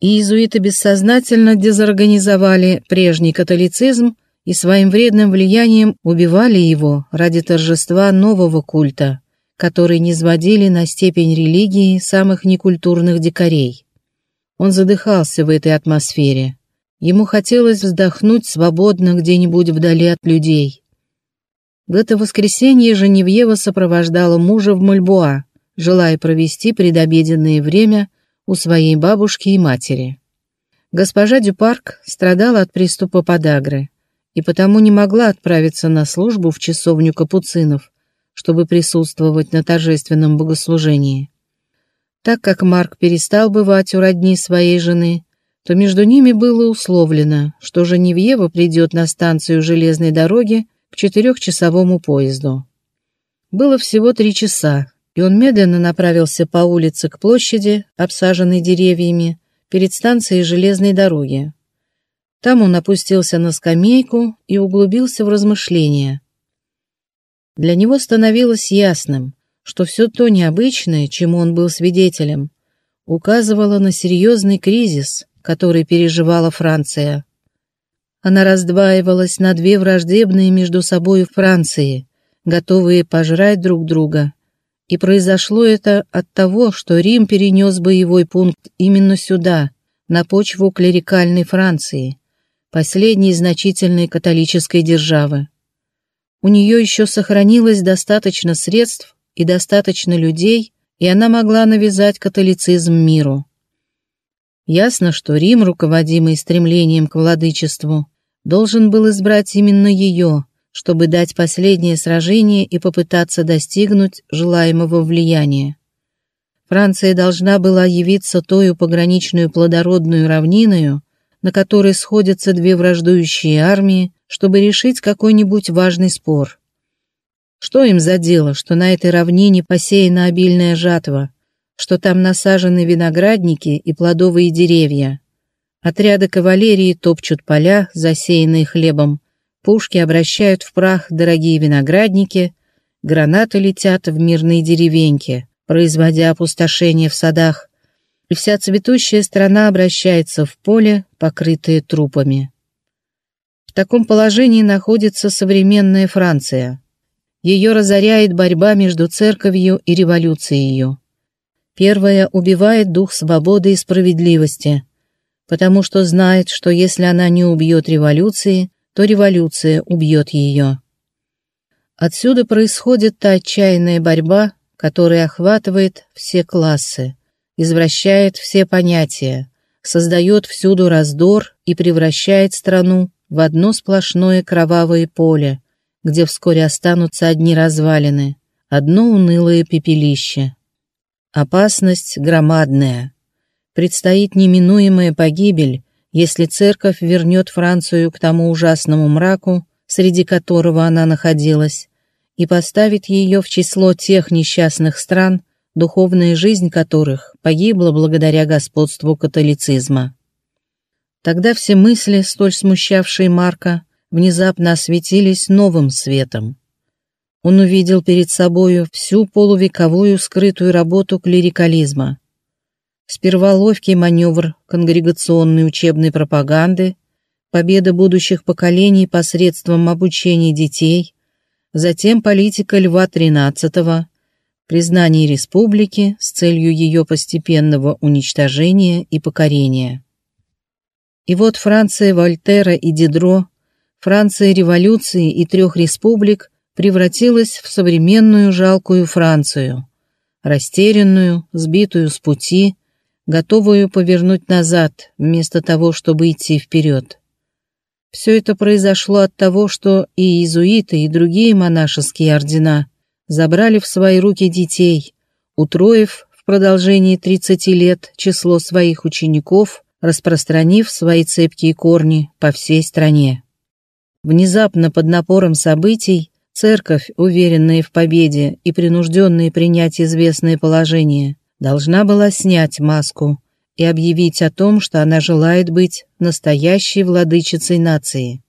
иезуиты бессознательно дезорганизовали прежний католицизм и своим вредным влиянием убивали его ради торжества нового культа, который низводили на степень религии самых некультурных дикарей. Он задыхался в этой атмосфере. Ему хотелось вздохнуть свободно где-нибудь вдали от людей. В это воскресенье Женевьева сопровождала мужа в Мальбуа, желая провести предобеденное время у своей бабушки и матери. Госпожа Дюпарк страдала от приступа подагры и потому не могла отправиться на службу в часовню капуцинов, чтобы присутствовать на торжественном богослужении. Так как Марк перестал бывать у родни своей жены, то между ними было условлено, что Женевьева придет на станцию железной дороги к четырехчасовому поезду. Было всего три часа, и он медленно направился по улице к площади, обсаженной деревьями, перед станцией железной дороги. Там он опустился на скамейку и углубился в размышления. Для него становилось ясным, что все то необычное, чему он был свидетелем, указывало на серьезный кризис, который переживала Франция. Она раздваивалась на две враждебные между собой Франции, готовые пожрать друг друга. И произошло это от того, что Рим перенес боевой пункт именно сюда, на почву клерикальной Франции, последней значительной католической державы. У нее еще сохранилось достаточно средств и достаточно людей, и она могла навязать католицизм миру. Ясно, что Рим, руководимый стремлением к владычеству, должен был избрать именно ее, чтобы дать последнее сражение и попытаться достигнуть желаемого влияния. Франция должна была явиться тою пограничную плодородную равниною, на которой сходятся две враждующие армии, чтобы решить какой-нибудь важный спор. Что им за дело, что на этой равнине посеяна обильная жатва, что там насажены виноградники и плодовые деревья? Отряды кавалерии топчут поля, засеянные хлебом, пушки обращают в прах дорогие виноградники, гранаты летят в мирные деревеньки, производя опустошение в садах, и вся цветущая страна обращается в поле, покрытое трупами. В таком положении находится современная Франция. Ее разоряет борьба между церковью и революцией. Первая убивает дух свободы и справедливости, потому что знает, что если она не убьет революции, то революция убьет ее. Отсюда происходит та отчаянная борьба, которая охватывает все классы извращает все понятия, создает всюду раздор и превращает страну в одно сплошное кровавое поле, где вскоре останутся одни развалины, одно унылое пепелище. Опасность громадная. Предстоит неминуемая погибель, если церковь вернет Францию к тому ужасному мраку, среди которого она находилась, и поставит ее в число тех несчастных стран, духовная жизнь которых погибла благодаря господству католицизма. Тогда все мысли, столь смущавшие Марка, внезапно осветились новым светом. Он увидел перед собою всю полувековую скрытую работу клерикализма. Сперва ловкий маневр конгрегационной учебной пропаганды, победа будущих поколений посредством обучения детей, затем политика Льва XIII, признании республики с целью ее постепенного уничтожения и покорения. И вот Франция Вольтера и Дидро, Франция революции и трех республик превратилась в современную жалкую Францию, растерянную, сбитую с пути, готовую повернуть назад, вместо того, чтобы идти вперед. Все это произошло от того, что и иезуиты, и другие монашеские ордена забрали в свои руки детей, утроив в продолжении 30 лет число своих учеников, распространив свои цепкие корни по всей стране. Внезапно под напором событий церковь, уверенная в победе и принужденная принять известное положение, должна была снять маску и объявить о том, что она желает быть настоящей владычицей нации.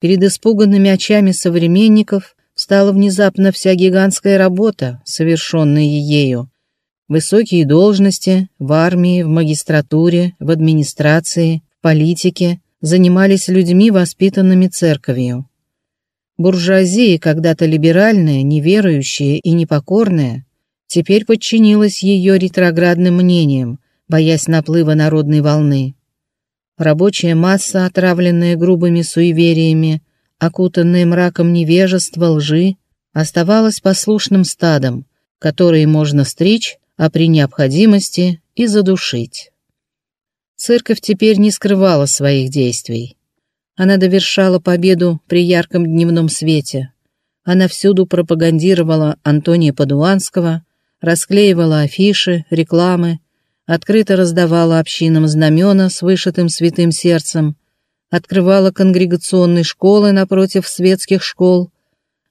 Перед испуганными очами современников стала внезапно вся гигантская работа, совершенная ею, Высокие должности в армии, в магистратуре, в администрации, в политике занимались людьми, воспитанными церковью. Буржуазия, когда-то либеральная, неверующая и непокорная, теперь подчинилась ее ретроградным мнениям, боясь наплыва народной волны. Рабочая масса, отравленная грубыми суевериями, окутанная мраком невежества, лжи, оставалась послушным стадом, которые можно стричь, а при необходимости и задушить. Церковь теперь не скрывала своих действий. Она довершала победу при ярком дневном свете. Она всюду пропагандировала Антония Падуанского, расклеивала афиши, рекламы, открыто раздавала общинам знамена с вышитым святым сердцем, открывала конгрегационные школы напротив светских школ,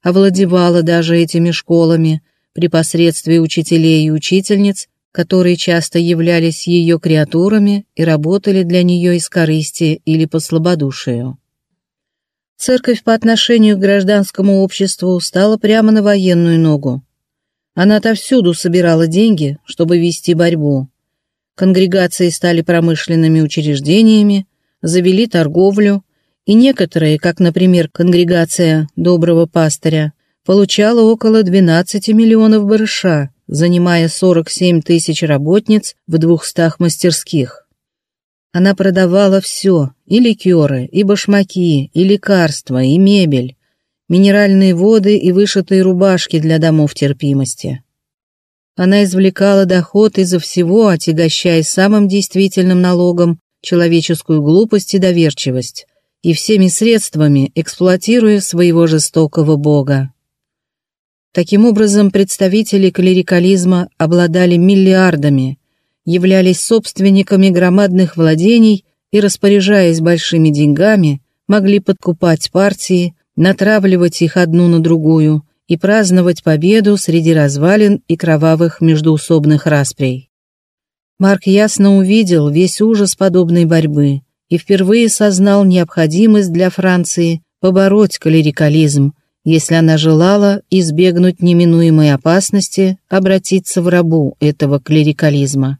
овладевала даже этими школами при посредстве учителей и учительниц, которые часто являлись ее креатурами и работали для нее из корысти или по слабодушию. Церковь по отношению к гражданскому обществу стала прямо на военную ногу. Она отовсюду собирала деньги, чтобы вести борьбу. Конгрегации стали промышленными учреждениями, завели торговлю, и некоторые, как, например, конгрегация Доброго Пастыря, получала около 12 миллионов барыша, занимая 47 тысяч работниц в двухстах мастерских. Она продавала все, и ликеры, и башмаки, и лекарства, и мебель, минеральные воды и вышитые рубашки для домов терпимости. Она извлекала доход изо всего, отягощая самым действительным налогом человеческую глупость и доверчивость, и всеми средствами эксплуатируя своего жестокого бога. Таким образом, представители клерикализма обладали миллиардами, являлись собственниками громадных владений и, распоряжаясь большими деньгами, могли подкупать партии, натравливать их одну на другую и праздновать победу среди развалин и кровавых междуусобных расприй. Марк ясно увидел весь ужас подобной борьбы и впервые сознал необходимость для Франции побороть клерикализм, если она желала избегнуть неминуемой опасности обратиться в рабу этого клерикализма.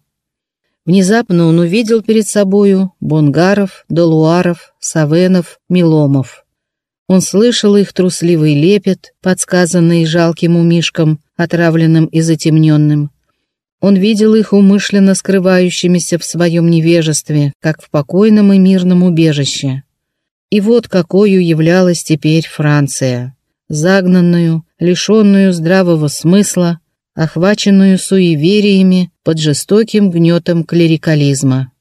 Внезапно он увидел перед собою Бонгаров, Долуаров, Савенов, Миломов. Он слышал их трусливый лепет, подсказанный жалким умишкам, отравленным и затемненным. Он видел их умышленно скрывающимися в своем невежестве, как в покойном и мирном убежище. И вот какою являлась теперь Франция загнанную, лишенную здравого смысла, охваченную суевериями под жестоким гнетом клерикализма.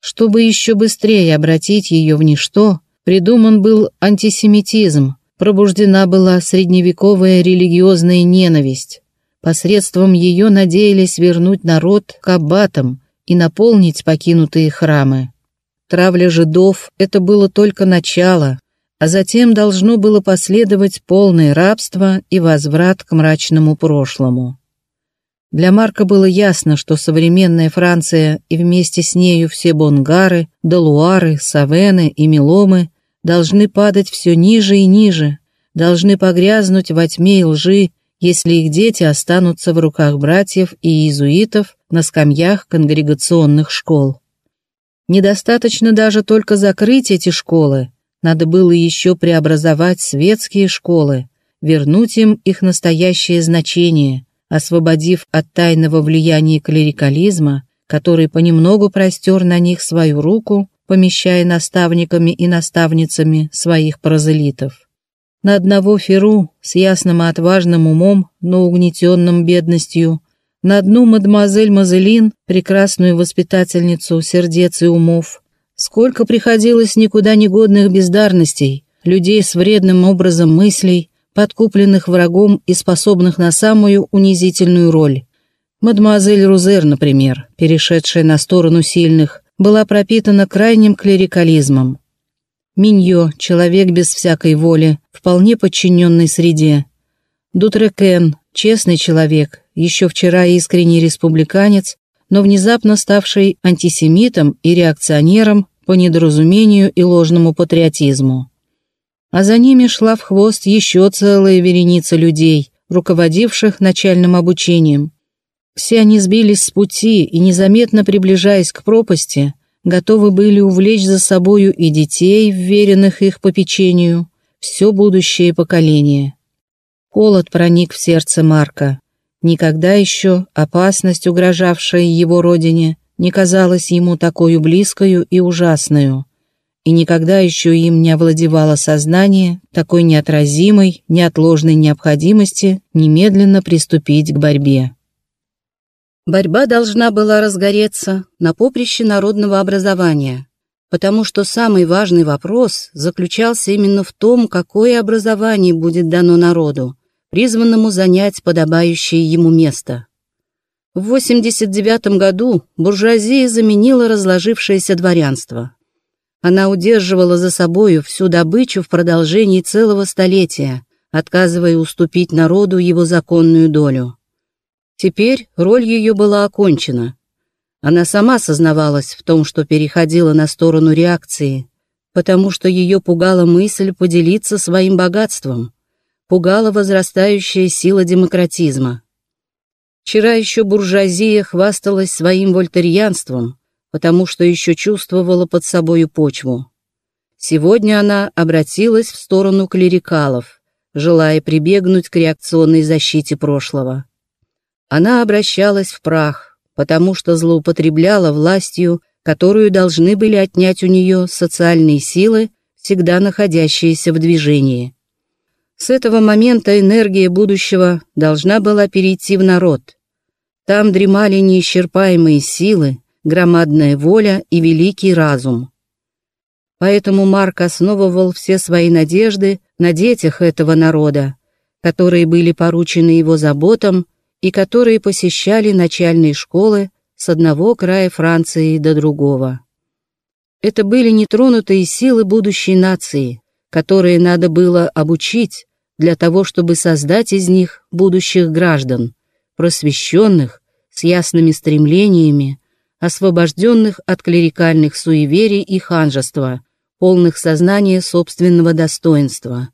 Чтобы еще быстрее обратить ее в ничто, придуман был антисемитизм, пробуждена была средневековая религиозная ненависть. Посредством ее надеялись вернуть народ к аббатам и наполнить покинутые храмы. Травля жидов – это было только начало, а затем должно было последовать полное рабство и возврат к мрачному прошлому. Для Марка было ясно, что современная Франция и вместе с нею все Бонгары, Далуары, Савены и Миломы должны падать все ниже и ниже, должны погрязнуть во тьме и лжи, если их дети останутся в руках братьев и иезуитов на скамьях конгрегационных школ. Недостаточно даже только закрыть эти школы, надо было еще преобразовать светские школы, вернуть им их настоящее значение, освободив от тайного влияния клерикализма, который понемногу простер на них свою руку, помещая наставниками и наставницами своих прозелитов. На одного Феру с ясным и отважным умом, но угнетенным бедностью, на одну мадемуазель Мазелин, прекрасную воспитательницу сердец и умов, Сколько приходилось никуда негодных бездарностей, людей с вредным образом мыслей, подкупленных врагом и способных на самую унизительную роль. Мадемуазель Рузер, например, перешедшая на сторону сильных, была пропитана крайним клерикализмом. Миньо, человек без всякой воли, вполне подчиненный среде. Дутрекен, честный человек, еще вчера искренний республиканец, но внезапно ставший антисемитом и реакционером по недоразумению и ложному патриотизму. А за ними шла в хвост еще целая вереница людей, руководивших начальным обучением. Все они сбились с пути и, незаметно приближаясь к пропасти, готовы были увлечь за собою и детей, вверенных их попечению, все будущее поколение. Холод проник в сердце Марка. Никогда еще опасность, угрожавшая его родине, не казалась ему такой близкою и ужасную, и никогда еще им не овладевало сознание такой неотразимой, неотложной необходимости немедленно приступить к борьбе. Борьба должна была разгореться на поприще народного образования, потому что самый важный вопрос заключался именно в том, какое образование будет дано народу, призванному занять подобающее ему место. В 89 году буржуазия заменила разложившееся дворянство. Она удерживала за собою всю добычу в продолжении целого столетия, отказывая уступить народу его законную долю. Теперь роль ее была окончена. Она сама сознавалась в том, что переходила на сторону реакции, потому что ее пугала мысль поделиться своим богатством, пугала возрастающая сила демократизма. Вчера еще буржуазия хвасталась своим вольтерьянством, потому что еще чувствовала под собою почву. Сегодня она обратилась в сторону клерикалов, желая прибегнуть к реакционной защите прошлого. Она обращалась в прах, потому что злоупотребляла властью, которую должны были отнять у нее социальные силы, всегда находящиеся в движении. С этого момента энергия будущего должна была перейти в народ. Там дремали неисчерпаемые силы, громадная воля и великий разум. Поэтому Марк основывал все свои надежды на детях этого народа, которые были поручены его заботам и которые посещали начальные школы с одного края Франции до другого. Это были нетронутые силы будущей нации, которые надо было обучить для того, чтобы создать из них будущих граждан, просвещенных, с ясными стремлениями, освобожденных от клерикальных суеверий и ханжества, полных сознания собственного достоинства.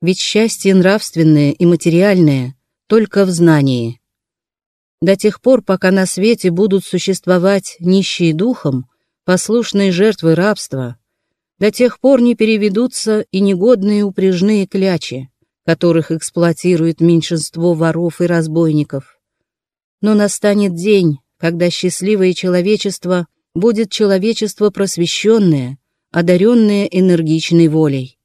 Ведь счастье нравственное и материальное только в знании. До тех пор, пока на свете будут существовать нищие духом, послушные жертвы рабства, до тех пор не переведутся и негодные упряжные клячи, которых эксплуатирует меньшинство воров и разбойников. Но настанет день, когда счастливое человечество будет человечество просвещенное, одаренное энергичной волей.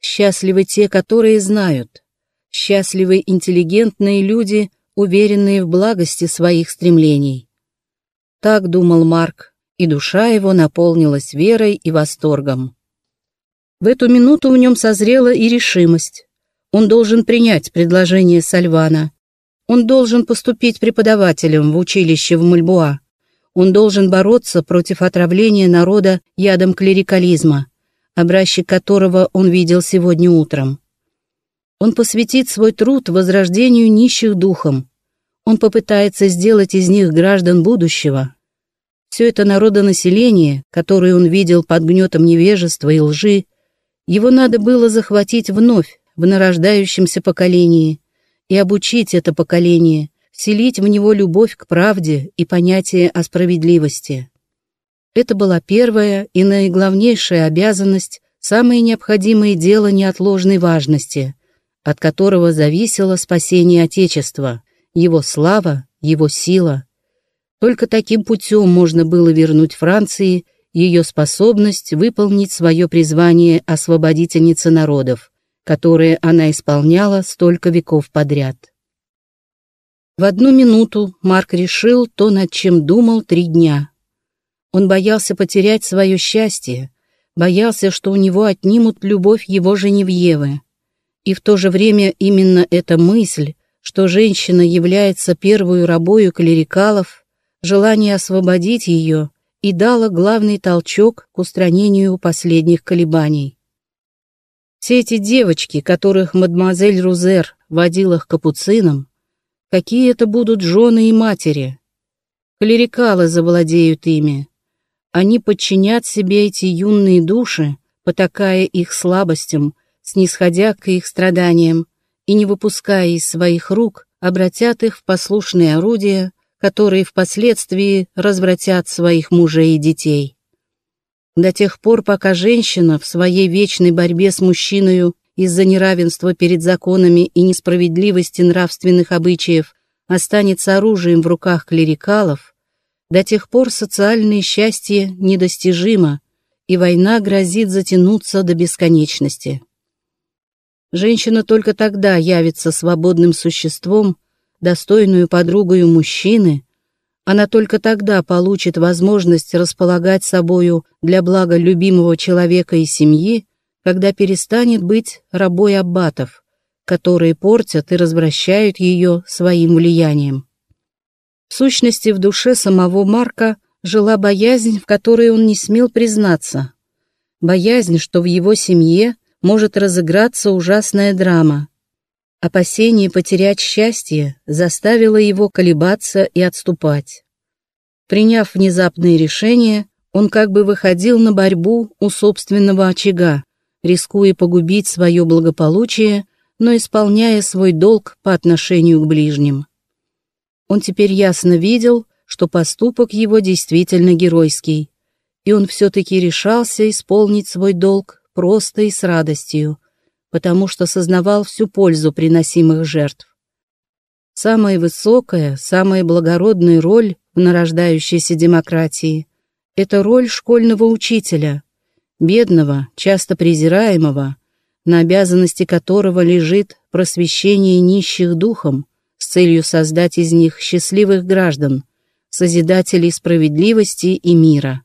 Счастливы те, которые знают. Счастливы интеллигентные люди, уверенные в благости своих стремлений. Так думал Марк, и душа его наполнилась верой и восторгом. В эту минуту в нем созрела и решимость. Он должен принять предложение Сальвана. Он должен поступить преподавателем в училище в Мульбуа. Он должен бороться против отравления народа ядом клерикализма, образчик которого он видел сегодня утром. Он посвятит свой труд возрождению нищих духом. Он попытается сделать из них граждан будущего. Все это народонаселение, которое он видел под гнетом невежества и лжи, его надо было захватить вновь в нарождающемся поколении и обучить это поколение, вселить в него любовь к правде и понятие о справедливости. Это была первая и наиглавнейшая обязанность, самое необходимое дело неотложной важности, от которого зависело спасение Отечества, его слава, его сила. Только таким путем можно было вернуть Франции ее способность выполнить свое призвание освободительницы народов, которое она исполняла столько веков подряд. В одну минуту Марк решил то, над чем думал три дня. Он боялся потерять свое счастье, боялся, что у него отнимут любовь его Женевьевы. И в то же время именно эта мысль, что женщина является первую рабою клерикалов, желание освободить ее и дало главный толчок к устранению последних колебаний. Все эти девочки, которых мадемуазель Рузер водила к капуцинам, какие это будут жены и матери. Клерикалы завладеют ими. Они подчинят себе эти юные души, потакая их слабостям, снисходя к их страданиям и не выпуская из своих рук, обратят их в послушные орудия, которые впоследствии развратят своих мужей и детей. До тех пор, пока женщина в своей вечной борьбе с мужчиной из-за неравенства перед законами и несправедливости нравственных обычаев останется оружием в руках клерикалов, до тех пор социальное счастье недостижимо, и война грозит затянуться до бесконечности. Женщина только тогда явится свободным существом, достойную подругою мужчины, она только тогда получит возможность располагать собою для блага любимого человека и семьи, когда перестанет быть рабой аббатов, которые портят и развращают ее своим влиянием. В сущности, в душе самого Марка жила боязнь, в которой он не смел признаться. Боязнь, что в его семье может разыграться ужасная драма. Опасение потерять счастье заставило его колебаться и отступать. Приняв внезапные решения, он как бы выходил на борьбу у собственного очага, рискуя погубить свое благополучие, но исполняя свой долг по отношению к ближним. Он теперь ясно видел, что поступок его действительно геройский, и он все-таки решался исполнить свой долг просто и с радостью, потому что сознавал всю пользу приносимых жертв. Самая высокая, самая благородная роль в нарождающейся демократии – это роль школьного учителя, бедного, часто презираемого, на обязанности которого лежит просвещение нищих духом с целью создать из них счастливых граждан, созидателей справедливости и мира.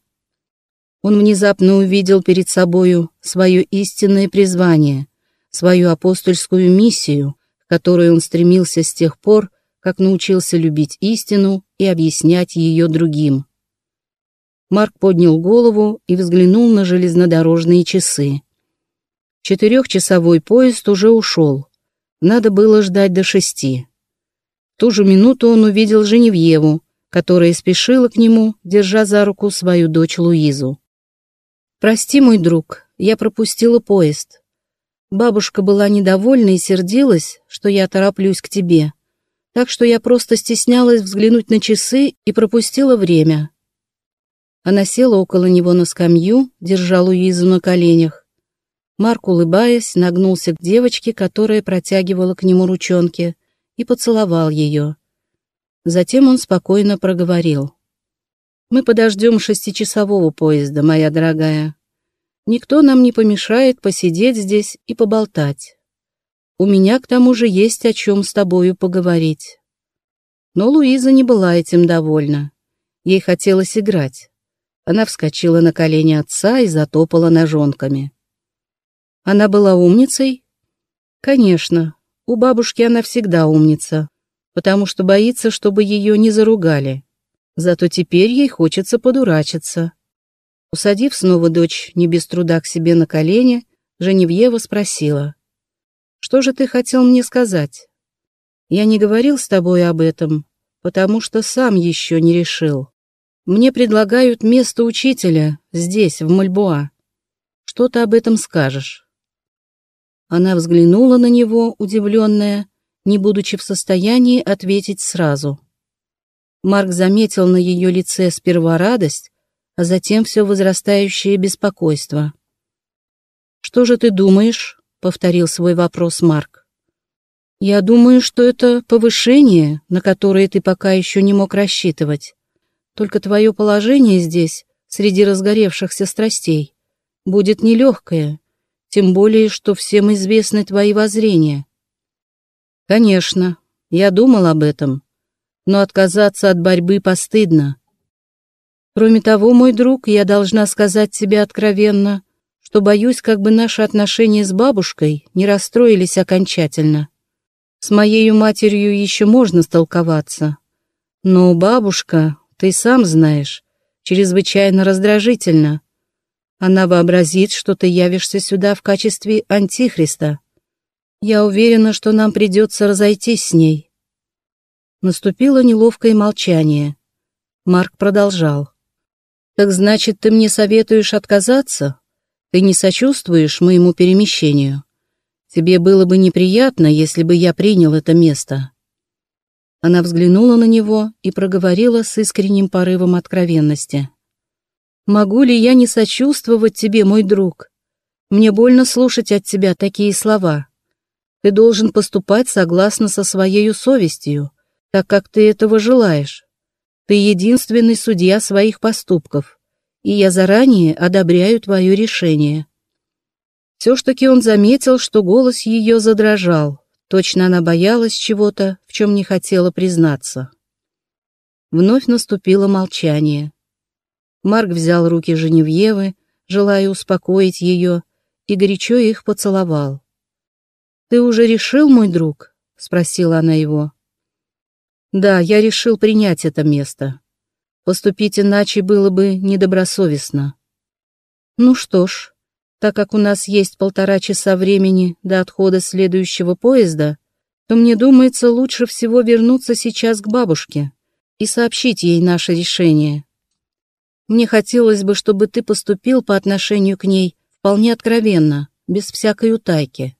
Он внезапно увидел перед собою свое истинное призвание, свою апостольскую миссию, к которой он стремился с тех пор, как научился любить истину и объяснять ее другим. Марк поднял голову и взглянул на железнодорожные часы. Четырехчасовой поезд уже ушел. Надо было ждать до шести. В ту же минуту он увидел Женевьеву, которая спешила к нему, держа за руку свою дочь Луизу. «Прости, мой друг, я пропустила поезд. Бабушка была недовольна и сердилась, что я тороплюсь к тебе, так что я просто стеснялась взглянуть на часы и пропустила время». Она села около него на скамью, держа Луизу на коленях. Марк, улыбаясь, нагнулся к девочке, которая протягивала к нему ручонки, и поцеловал ее. Затем он спокойно проговорил. Мы подождем шестичасового поезда, моя дорогая. Никто нам не помешает посидеть здесь и поболтать. У меня, к тому же, есть о чем с тобою поговорить. Но Луиза не была этим довольна. Ей хотелось играть. Она вскочила на колени отца и затопала ножонками. Она была умницей? Конечно, у бабушки она всегда умница, потому что боится, чтобы ее не заругали. Зато теперь ей хочется подурачиться. Усадив снова дочь не без труда к себе на колени, Женевьева спросила. «Что же ты хотел мне сказать? Я не говорил с тобой об этом, потому что сам еще не решил. Мне предлагают место учителя здесь, в Мальбуа. Что ты об этом скажешь?» Она взглянула на него, удивленная, не будучи в состоянии ответить сразу. Марк заметил на ее лице сперва радость, а затем все возрастающее беспокойство. «Что же ты думаешь?» — повторил свой вопрос Марк. «Я думаю, что это повышение, на которое ты пока еще не мог рассчитывать. Только твое положение здесь, среди разгоревшихся страстей, будет нелегкое, тем более, что всем известны твои воззрения». «Конечно, я думал об этом», но отказаться от борьбы постыдно. Кроме того, мой друг, я должна сказать тебе откровенно, что боюсь, как бы наши отношения с бабушкой не расстроились окончательно. С моей матерью еще можно столковаться. Но бабушка, ты сам знаешь, чрезвычайно раздражительна. Она вообразит, что ты явишься сюда в качестве антихриста. Я уверена, что нам придется разойтись с ней. Наступило неловкое молчание. Марк продолжал. «Так значит, ты мне советуешь отказаться? Ты не сочувствуешь моему перемещению? Тебе было бы неприятно, если бы я принял это место». Она взглянула на него и проговорила с искренним порывом откровенности. «Могу ли я не сочувствовать тебе, мой друг? Мне больно слушать от тебя такие слова. Ты должен поступать согласно со своей совестью, так как ты этого желаешь. Ты единственный судья своих поступков, и я заранее одобряю твое решение». Все ж таки он заметил, что голос ее задрожал, Точно она боялась чего-то, в чем не хотела признаться. Вновь наступило молчание. Марк взял руки Женевьевы, желая успокоить ее, и горячо их поцеловал. «Ты уже решил, мой друг?» — спросила она его. «Да, я решил принять это место. Поступить иначе было бы недобросовестно». «Ну что ж, так как у нас есть полтора часа времени до отхода следующего поезда, то мне думается лучше всего вернуться сейчас к бабушке и сообщить ей наше решение. Мне хотелось бы, чтобы ты поступил по отношению к ней вполне откровенно, без всякой утайки.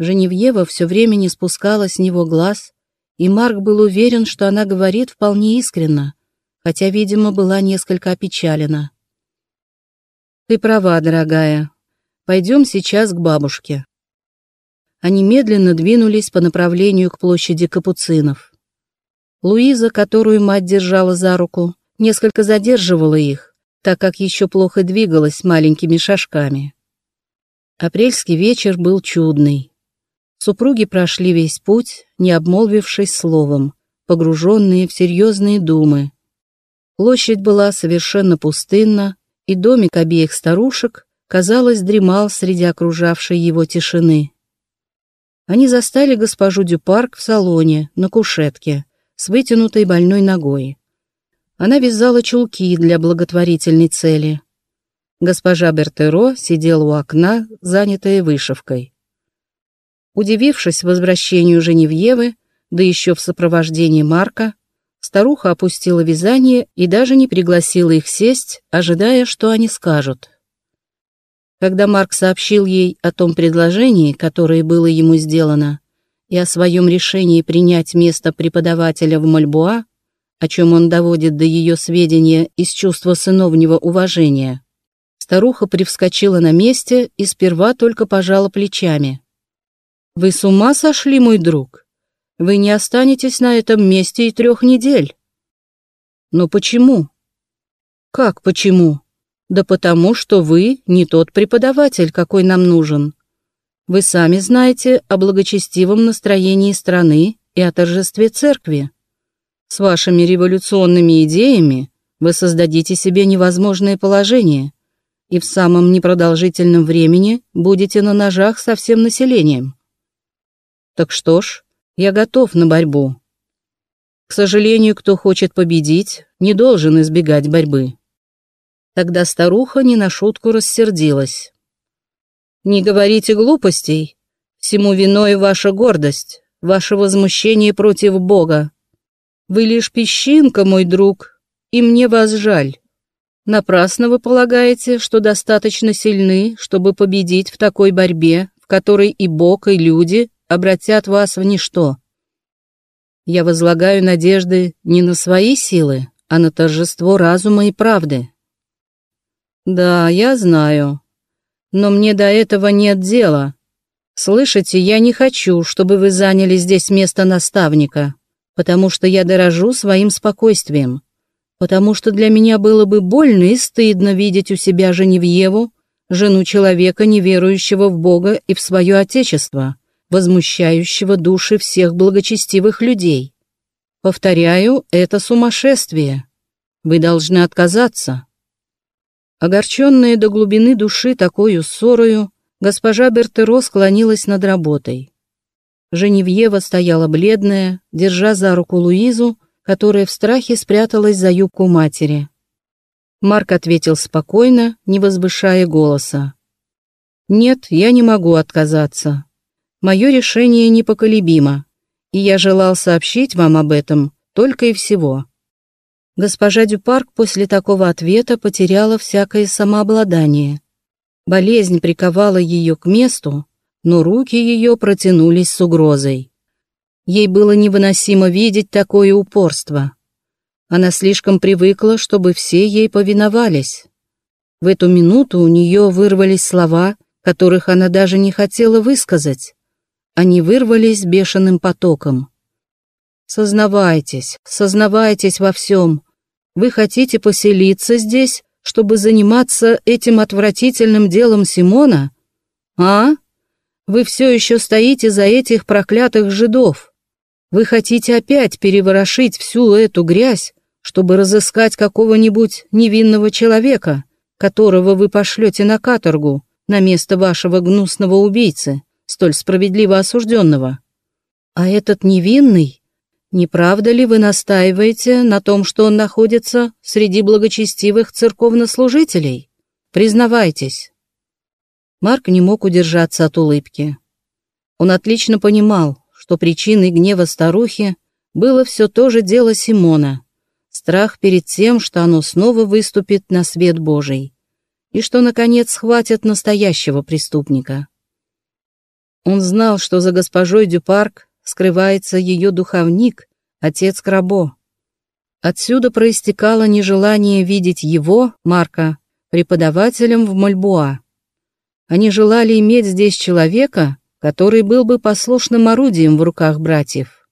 Женевьева все время не спускала с него глаз, и Марк был уверен, что она говорит вполне искренно, хотя, видимо, была несколько опечалена. «Ты права, дорогая. Пойдем сейчас к бабушке». Они медленно двинулись по направлению к площади Капуцинов. Луиза, которую мать держала за руку, несколько задерживала их, так как еще плохо двигалась маленькими шажками. Апрельский вечер был чудный. Супруги прошли весь путь, не обмолвившись словом, погруженные в серьезные думы. Площадь была совершенно пустынна, и домик обеих старушек, казалось, дремал среди окружавшей его тишины. Они застали госпожу Дюпарк в салоне, на кушетке, с вытянутой больной ногой. Она вязала чулки для благотворительной цели. Госпожа Бертеро сидела у окна, занятая вышивкой. Удивившись возвращению Женевьевы, да еще в сопровождении Марка, Старуха опустила вязание и даже не пригласила их сесть, ожидая, что они скажут. Когда Марк сообщил ей о том предложении, которое было ему сделано, и о своем решении принять место преподавателя в Мальбуа, о чем он доводит до ее сведения из чувства сыновнего уважения, старуха привскочила на месте и сперва только пожала плечами. «Вы с ума сошли, мой друг? Вы не останетесь на этом месте и трех недель. Но почему? Как почему? Да потому, что вы не тот преподаватель, какой нам нужен. Вы сами знаете о благочестивом настроении страны и о торжестве церкви. С вашими революционными идеями вы создадите себе невозможное положение и в самом непродолжительном времени будете на ножах со всем населением. Так что ж, я готов на борьбу. К сожалению, кто хочет победить, не должен избегать борьбы. Тогда старуха не на шутку рассердилась. «Не говорите глупостей. Всему виной ваша гордость, ваше возмущение против Бога. Вы лишь песчинка, мой друг, и мне вас жаль. Напрасно вы полагаете, что достаточно сильны, чтобы победить в такой борьбе, в которой и Бог, и люди обратят вас в ничто. Я возлагаю надежды не на свои силы, а на торжество разума и правды. Да, я знаю. Но мне до этого нет дела. Слышите, я не хочу, чтобы вы заняли здесь место наставника, потому что я дорожу своим спокойствием, потому что для меня было бы больно и стыдно видеть у себя Женевьеву, жену человека, не верующего в Бога и в свое Отечество, возмущающего души всех благочестивых людей. Повторяю, это сумасшествие. Вы должны отказаться. Огорченная до глубины души такой ссорою, госпожа Бертеро склонилась над работой. Женевьева стояла бледная, держа за руку Луизу, которая в страхе спряталась за юбку матери. Марк ответил спокойно, не возвышая голоса. «Нет, я не могу отказаться. Мое решение непоколебимо, и я желал сообщить вам об этом только и всего. Госпожа Дюпарк после такого ответа потеряла всякое самообладание. Болезнь приковала ее к месту, но руки ее протянулись с угрозой. Ей было невыносимо видеть такое упорство. Она слишком привыкла, чтобы все ей повиновались. В эту минуту у нее вырвались слова, которых она даже не хотела высказать. Они вырвались бешеным потоком. «Сознавайтесь, сознавайтесь во всем. Вы хотите поселиться здесь, чтобы заниматься этим отвратительным делом Симона? А? Вы все еще стоите за этих проклятых жидов. Вы хотите опять переворошить всю эту грязь, чтобы разыскать какого-нибудь невинного человека, которого вы пошлете на каторгу на место вашего гнусного убийцы, столь справедливо осужденного. А этот невинный, не правда ли вы настаиваете на том, что он находится среди благочестивых церковнослужителей? Признавайтесь. Марк не мог удержаться от улыбки. Он отлично понимал, что причиной гнева старухи было все то же дело Симона, страх перед тем, что оно снова выступит на свет Божий, и что, наконец, схватят настоящего преступника. Он знал, что за госпожой Дюпарк скрывается ее духовник, отец Крабо. Отсюда проистекало нежелание видеть его, Марка, преподавателем в Мальбуа. Они желали иметь здесь человека, который был бы послушным орудием в руках братьев.